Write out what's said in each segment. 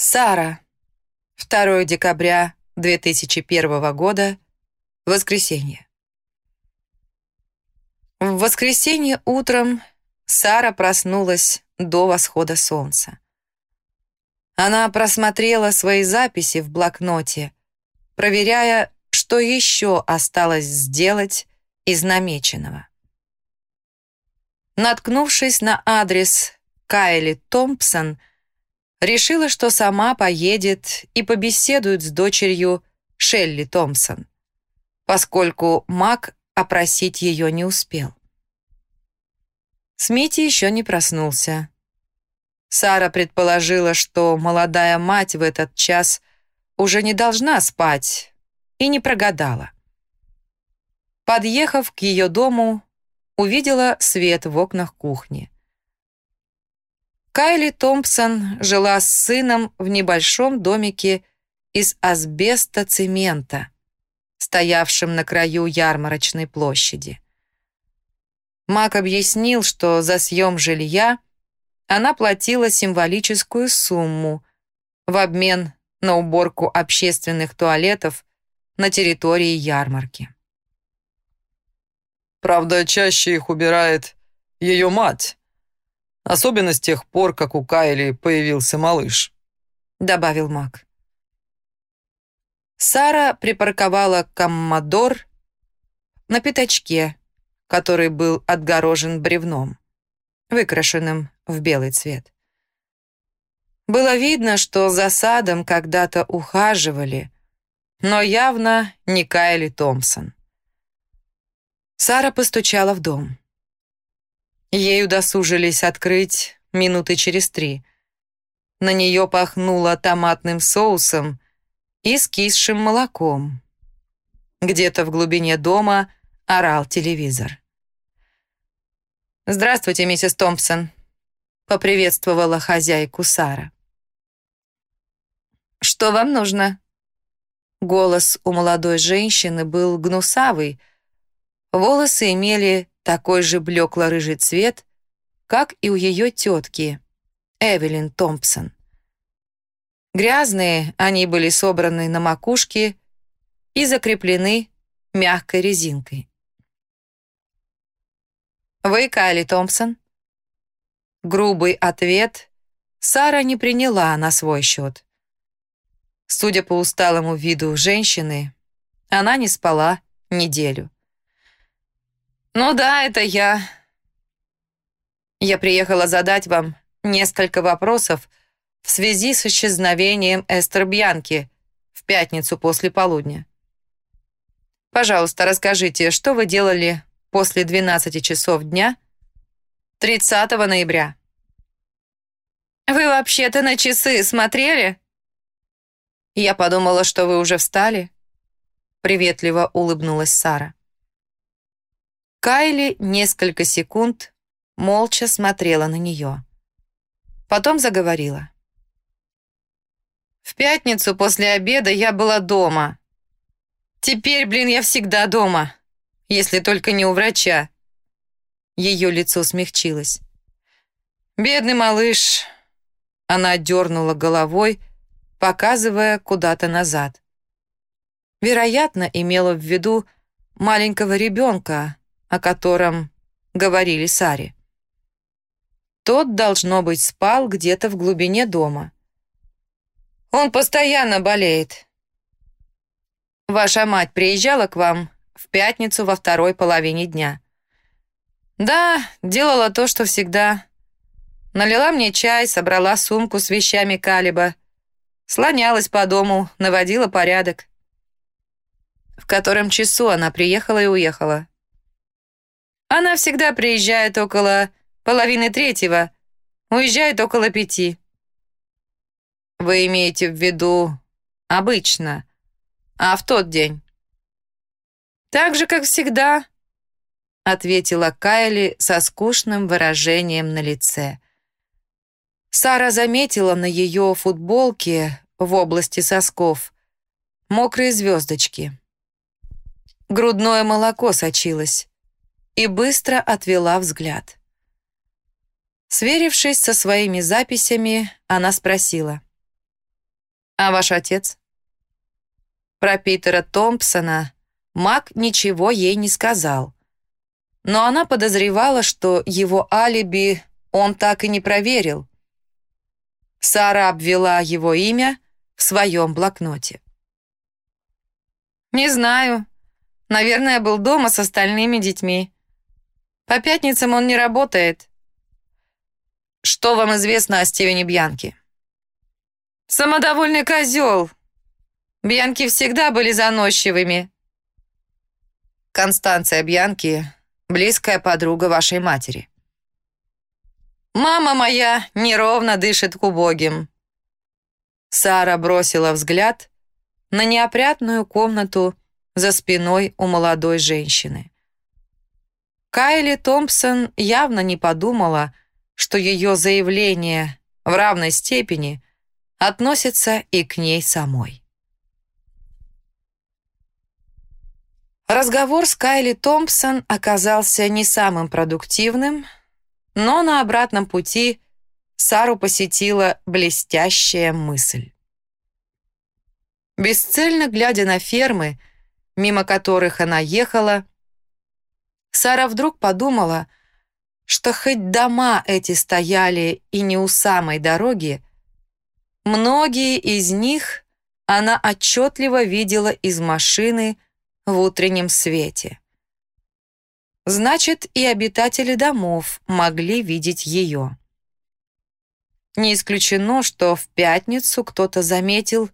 Сара. 2 декабря 2001 года. Воскресенье. В воскресенье утром Сара проснулась до восхода солнца. Она просмотрела свои записи в блокноте, проверяя, что еще осталось сделать из намеченного. Наткнувшись на адрес Кайли Томпсон, решила, что сама поедет и побеседует с дочерью Шелли Томпсон, поскольку Мак опросить ее не успел. Смити еще не проснулся. Сара предположила, что молодая мать в этот час уже не должна спать, и не прогадала. Подъехав к ее дому, увидела свет в окнах кухни. Кайли Томпсон жила с сыном в небольшом домике из асбеста-цемента, стоявшем на краю ярмарочной площади. Мак объяснил, что за съем жилья она платила символическую сумму в обмен на уборку общественных туалетов на территории ярмарки. Правда, чаще их убирает ее мать, Особенно с тех пор, как у Кайли появился малыш», — добавил Мак. Сара припарковала коммодор на пятачке, который был отгорожен бревном, выкрашенным в белый цвет. Было видно, что за садом когда-то ухаживали, но явно не Кайли Томпсон. Сара постучала в дом. Ей удосужились открыть минуты через три. На нее пахнуло томатным соусом и скисшим молоком. Где-то в глубине дома орал телевизор. «Здравствуйте, миссис Томпсон», — поприветствовала хозяйку Сара. «Что вам нужно?» Голос у молодой женщины был гнусавый, волосы имели такой же блекло-рыжий цвет, как и у ее тетки, Эвелин Томпсон. Грязные они были собраны на макушке и закреплены мягкой резинкой. «Вы Кайли Томпсон?» Грубый ответ Сара не приняла на свой счет. Судя по усталому виду женщины, она не спала неделю. «Ну да, это я». Я приехала задать вам несколько вопросов в связи с исчезновением Эстер Бьянки в пятницу после полудня. Пожалуйста, расскажите, что вы делали после 12 часов дня 30 ноября? Вы вообще-то на часы смотрели? Я подумала, что вы уже встали. Приветливо улыбнулась Сара. Кайли несколько секунд молча смотрела на нее. Потом заговорила. «В пятницу после обеда я была дома. Теперь, блин, я всегда дома, если только не у врача». Ее лицо смягчилось. «Бедный малыш!» Она дернула головой, показывая куда-то назад. Вероятно, имела в виду маленького ребенка, о котором говорили Саре. Тот, должно быть, спал где-то в глубине дома. Он постоянно болеет. Ваша мать приезжала к вам в пятницу во второй половине дня. Да, делала то, что всегда. Налила мне чай, собрала сумку с вещами Калиба, слонялась по дому, наводила порядок. В котором часу она приехала и уехала? Она всегда приезжает около половины третьего, уезжает около пяти. Вы имеете в виду обычно, а в тот день? Так же, как всегда, ответила Кайли со скучным выражением на лице. Сара заметила на ее футболке в области сосков мокрые звездочки. Грудное молоко сочилось и быстро отвела взгляд. Сверившись со своими записями, она спросила. А ваш отец? Про Питера Томпсона Мак ничего ей не сказал. Но она подозревала, что его алиби он так и не проверил. Сара обвела его имя в своем блокноте. «Не знаю. Наверное, был дома с остальными детьми. По пятницам он не работает. Что вам известно о Стивене Бьянке?» «Самодовольный козел. Бьянки всегда были заносчивыми». «Констанция Бьянки — близкая подруга вашей матери». «Мама моя неровно дышит к убогим». Сара бросила взгляд на неопрятную комнату за спиной у молодой женщины. Кайли Томпсон явно не подумала, что ее заявление в равной степени относится и к ней самой. Разговор с Кайли Томпсон оказался не самым продуктивным, но на обратном пути Сару посетила блестящая мысль. Бесцельно глядя на фермы, мимо которых она ехала, Сара вдруг подумала, что хоть дома эти стояли и не у самой дороги, многие из них она отчетливо видела из машины в утреннем свете. Значит, и обитатели домов могли видеть ее. Не исключено, что в пятницу кто-то заметил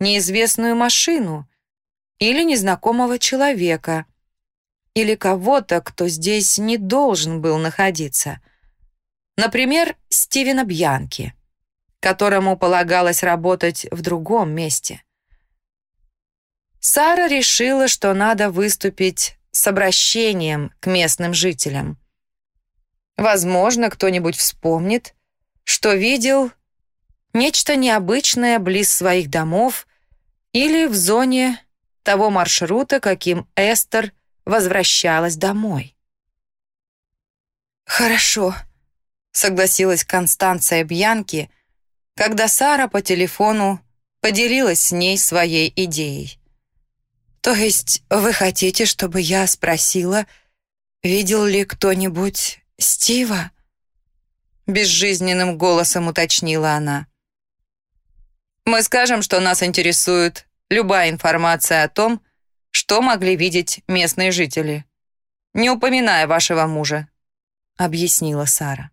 неизвестную машину или незнакомого человека, или кого-то, кто здесь не должен был находиться. Например, Стивена Бьянки, которому полагалось работать в другом месте. Сара решила, что надо выступить с обращением к местным жителям. Возможно, кто-нибудь вспомнит, что видел нечто необычное близ своих домов или в зоне того маршрута, каким Эстер возвращалась домой. «Хорошо», — согласилась Констанция Бьянки, когда Сара по телефону поделилась с ней своей идеей. «То есть вы хотите, чтобы я спросила, видел ли кто-нибудь Стива?» Безжизненным голосом уточнила она. «Мы скажем, что нас интересует любая информация о том, что могли видеть местные жители, не упоминая вашего мужа», объяснила Сара.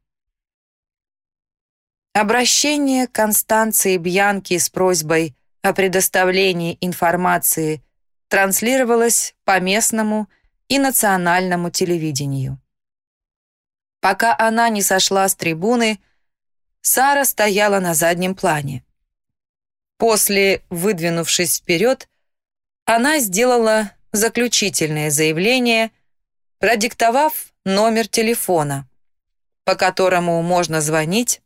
Обращение Констанции Бьянки с просьбой о предоставлении информации транслировалось по местному и национальному телевидению. Пока она не сошла с трибуны, Сара стояла на заднем плане. После, выдвинувшись вперед, она сделала заключительное заявление, продиктовав номер телефона, по которому можно звонить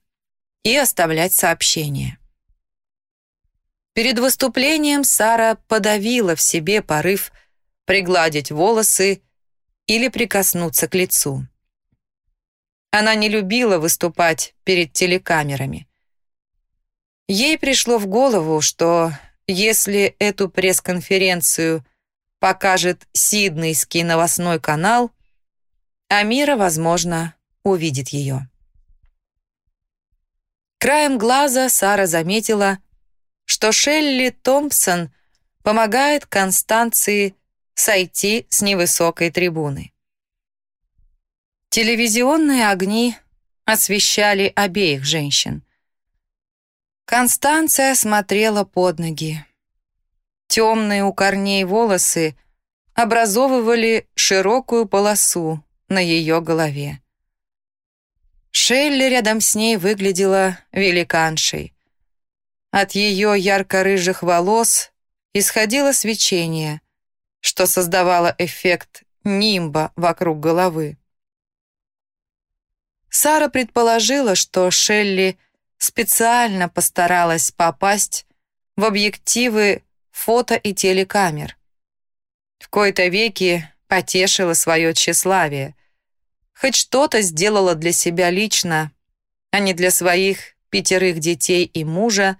и оставлять сообщения. Перед выступлением Сара подавила в себе порыв пригладить волосы или прикоснуться к лицу. Она не любила выступать перед телекамерами. Ей пришло в голову, что если эту пресс-конференцию покажет Сиднейский новостной канал, Амира, возможно, увидит ее. Краем глаза Сара заметила, что Шелли Томпсон помогает Констанции сойти с невысокой трибуны. Телевизионные огни освещали обеих женщин. Констанция смотрела под ноги. Темные у корней волосы образовывали широкую полосу на ее голове. Шелли рядом с ней выглядела великаншей. От ее ярко-рыжих волос исходило свечение, что создавало эффект нимба вокруг головы. Сара предположила, что Шелли специально постаралась попасть в объективы фото и телекамер. В кои-то веки потешила свое тщеславие. Хоть что-то сделала для себя лично, а не для своих пятерых детей и мужа,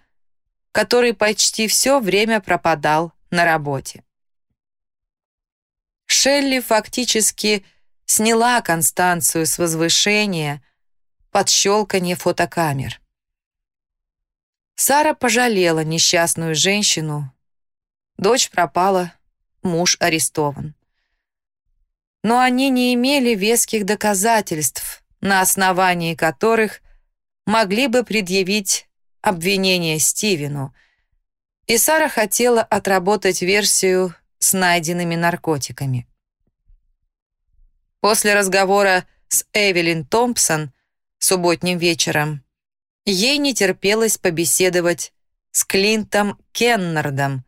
который почти все время пропадал на работе. Шелли фактически сняла Констанцию с возвышения под щелканье фотокамер. Сара пожалела несчастную женщину. Дочь пропала, муж арестован. Но они не имели веских доказательств, на основании которых могли бы предъявить обвинение Стивену, и Сара хотела отработать версию с найденными наркотиками. После разговора с Эвелин Томпсон субботним вечером ей не терпелось побеседовать с Клинтом Кеннардом,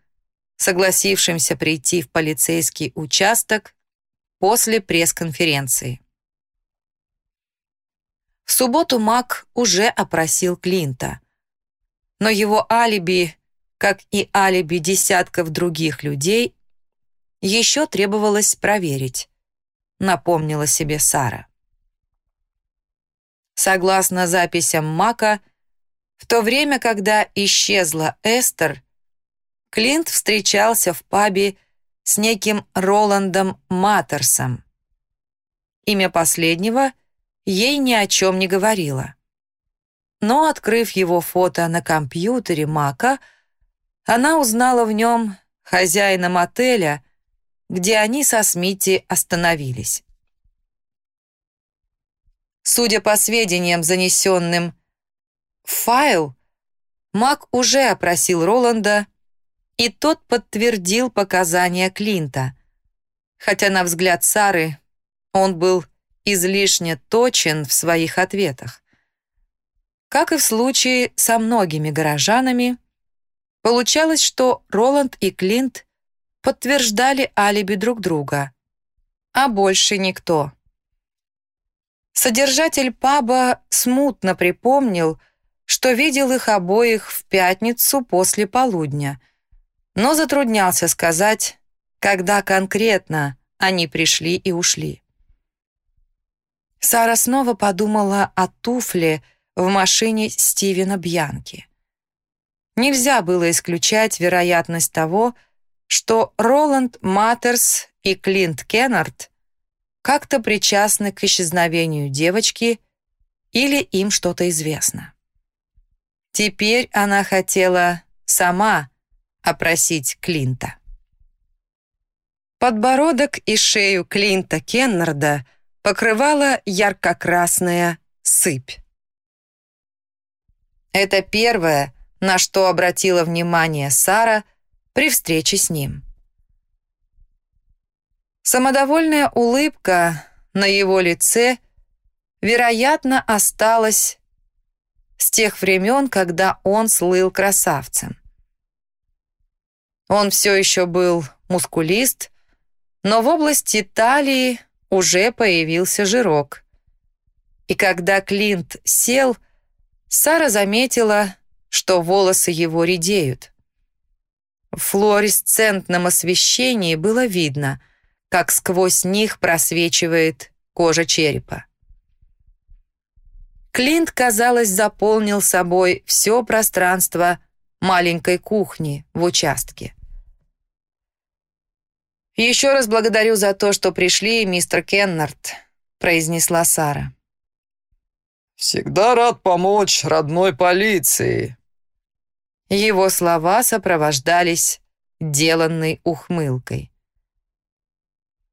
согласившимся прийти в полицейский участок после пресс-конференции. В субботу Мак уже опросил Клинта, но его алиби, как и алиби десятков других людей, еще требовалось проверить, напомнила себе Сара. Согласно записям Мака, в то время, когда исчезла Эстер, Клинт встречался в пабе с неким Роландом Маттерсом. Имя последнего ей ни о чем не говорило. Но, открыв его фото на компьютере Мака, она узнала в нем хозяина мотеля, где они со Смити остановились. Судя по сведениям, занесенным в файл, Мак уже опросил Роланда, и тот подтвердил показания Клинта. Хотя, на взгляд Сары, он был излишне точен в своих ответах. Как и в случае со многими горожанами, получалось, что Роланд и Клинт подтверждали алиби друг друга, а больше никто. Содержатель паба смутно припомнил, что видел их обоих в пятницу после полудня, но затруднялся сказать, когда конкретно они пришли и ушли. Сара снова подумала о туфле в машине Стивена Бьянки. Нельзя было исключать вероятность того, что Роланд Маттерс и Клинт Кеннард как-то причастны к исчезновению девочки или им что-то известно. Теперь она хотела сама опросить Клинта. Подбородок и шею Клинта Кеннарда покрывала ярко-красная сыпь. Это первое, на что обратила внимание Сара – при встрече с ним. Самодовольная улыбка на его лице, вероятно, осталась с тех времен, когда он слыл красавцем. Он все еще был мускулист, но в области талии уже появился жирок. И когда Клинт сел, Сара заметила, что волосы его редеют. В флуоресцентном освещении было видно, как сквозь них просвечивает кожа черепа. Клинт, казалось, заполнил собой все пространство маленькой кухни в участке. «Еще раз благодарю за то, что пришли, мистер Кеннард», произнесла Сара. «Всегда рад помочь родной полиции», его слова сопровождались деланной ухмылкой.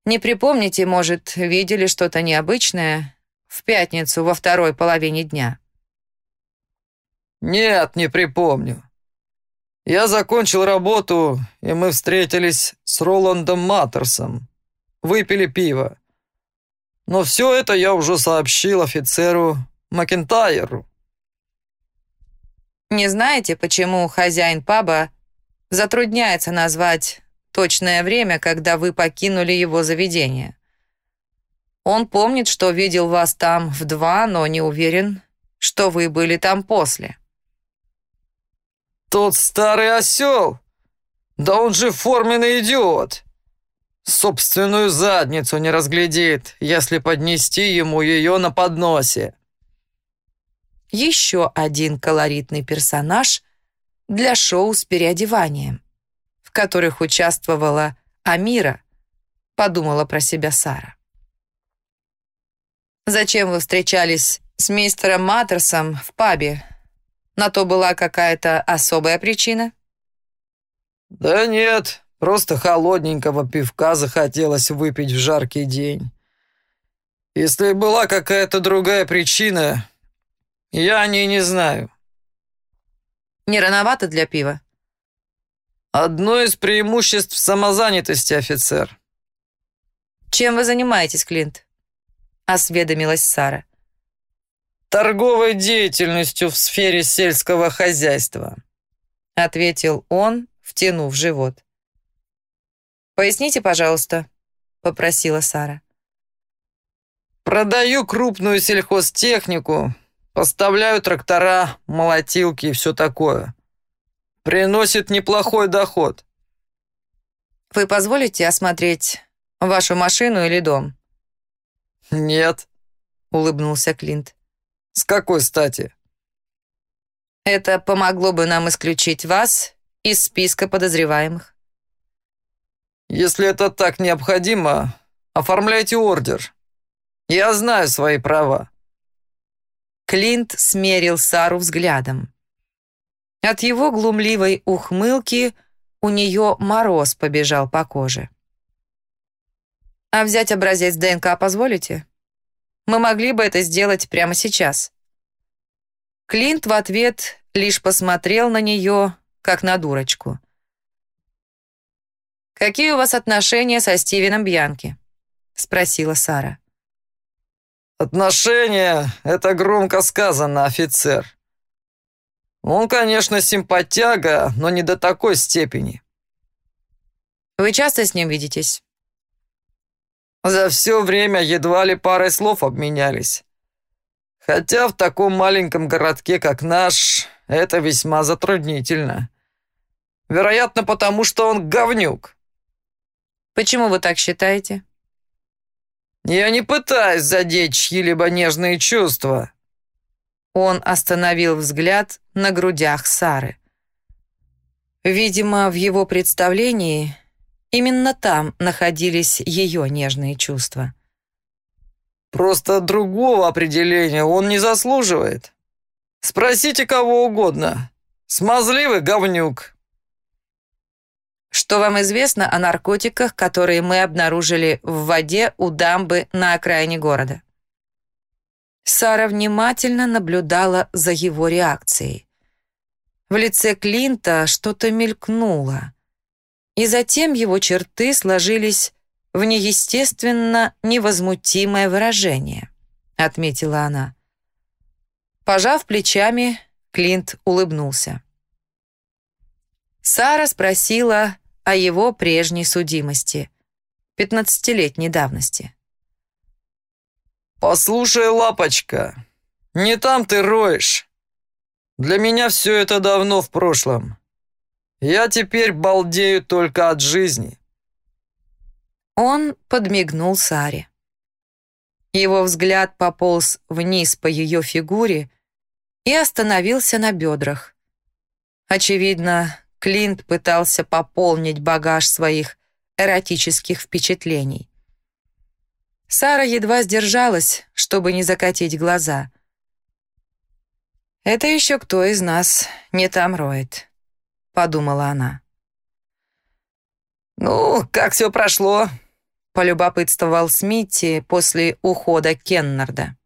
«Не припомните, может, видели что-то необычное в пятницу во второй половине дня?» «Нет, не припомню. Я закончил работу, и мы встретились с Роландом Маттерсом. Выпили пиво. Но все это я уже сообщил офицеру Макентайру. Не знаете, почему хозяин паба затрудняется назвать точное время, когда вы покинули его заведение? Он помнит, что видел вас там в два, но не уверен, что вы были там после. Тот старый осел? Да он же форменный идиот. Собственную задницу не разглядит, если поднести ему ее на подносе еще один колоритный персонаж для шоу с переодеванием, которых участвовала Амира, подумала про себя Сара. «Зачем вы встречались с мистером Маттерсом в пабе? На то была какая-то особая причина?» «Да нет, просто холодненького пивка захотелось выпить в жаркий день. Если была какая-то другая причина, я о ней не знаю». «Не рановато для пива?» «Одно из преимуществ самозанятости, офицер». «Чем вы занимаетесь, Клинт?» — осведомилась Сара. «Торговой деятельностью в сфере сельского хозяйства», — ответил он, втянув живот. «Поясните, пожалуйста», — попросила Сара. «Продаю крупную сельхозтехнику, поставляю трактора, молотилки и все такое. Приносит неплохой доход». «Вы позволите осмотреть вашу машину или дом?» «Нет», — улыбнулся Клинт. «С какой стати?» «Это помогло бы нам исключить вас из списка подозреваемых». «Если это так необходимо, оформляйте ордер. Я знаю свои права». Клинт смерил Сару взглядом. От его глумливой ухмылки у нее мороз побежал по коже. А взять образец ДНК позволите? Мы могли бы это сделать прямо сейчас. Клинт в ответ лишь посмотрел на нее, как на дурочку. «Какие у вас отношения со Стивеном Бьянки?» — спросила Сара. «Отношения — это громко сказано, офицер. Он, конечно, симпатяга, но не до такой степени». «Вы часто с ним видитесь?» За все время едва ли парой слов обменялись. Хотя в таком маленьком городке, как наш, это весьма затруднительно. Вероятно, потому что он говнюк. Почему вы так считаете? Я не пытаюсь задеть чьи-либо нежные чувства. Он остановил взгляд на грудях Сары. Видимо, в его представлении Именно там находились ее нежные чувства. «Просто другого определения он не заслуживает. Спросите кого угодно. Смазливый говнюк». «Что вам известно о наркотиках, которые мы обнаружили в воде у дамбы на окраине города?» Сара внимательно наблюдала за его реакцией. В лице Клинта что-то мелькнуло и затем его черты сложились в неестественно невозмутимое выражение, отметила она. Пожав плечами, Клинт улыбнулся. Сара спросила о его прежней судимости, пятнадцатилетней давности. «Послушай, лапочка, не там ты роешь. Для меня все это давно в прошлом. Я теперь балдею только от жизни». Он подмигнул Саре. Его взгляд пополз вниз по ее фигуре и остановился на бедрах. Очевидно, Клинт пытался пополнить багаж своих эротических впечатлений. Сара едва сдержалась, чтобы не закатить глаза. «Это еще кто из нас не там роет?» подумала она. «Ну, как все прошло?» — полюбопытствовал Смитти после ухода Кеннарда.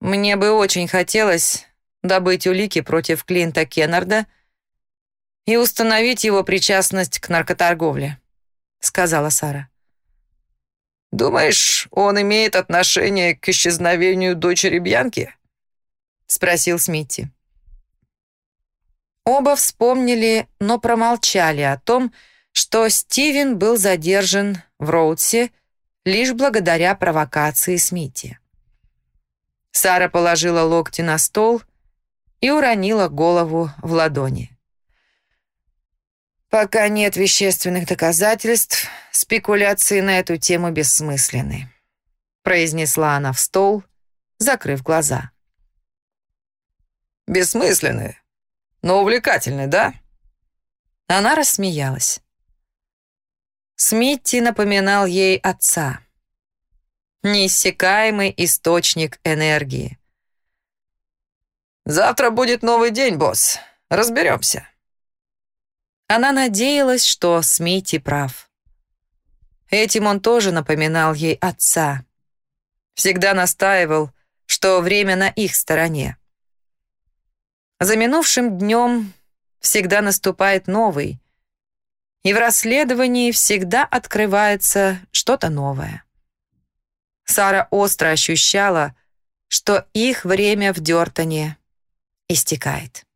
«Мне бы очень хотелось добыть улики против Клинта Кеннарда и установить его причастность к наркоторговле», — сказала Сара. «Думаешь, он имеет отношение к исчезновению дочери Бьянки?» — спросил Смитти. Оба вспомнили, но промолчали о том, что Стивен был задержан в Роудсе лишь благодаря провокации Смити. Сара положила локти на стол и уронила голову в ладони. «Пока нет вещественных доказательств, спекуляции на эту тему бессмысленны», произнесла она в стол, закрыв глаза. «Бессмысленны? но увлекательный, да?» Она рассмеялась. Смитти напоминал ей отца. Неиссякаемый источник энергии. «Завтра будет новый день, босс. Разберемся». Она надеялась, что Смитти прав. Этим он тоже напоминал ей отца. Всегда настаивал, что время на их стороне. За минувшим днем всегда наступает новый, и в расследовании всегда открывается что-то новое. Сара остро ощущала, что их время в Дёртоне истекает.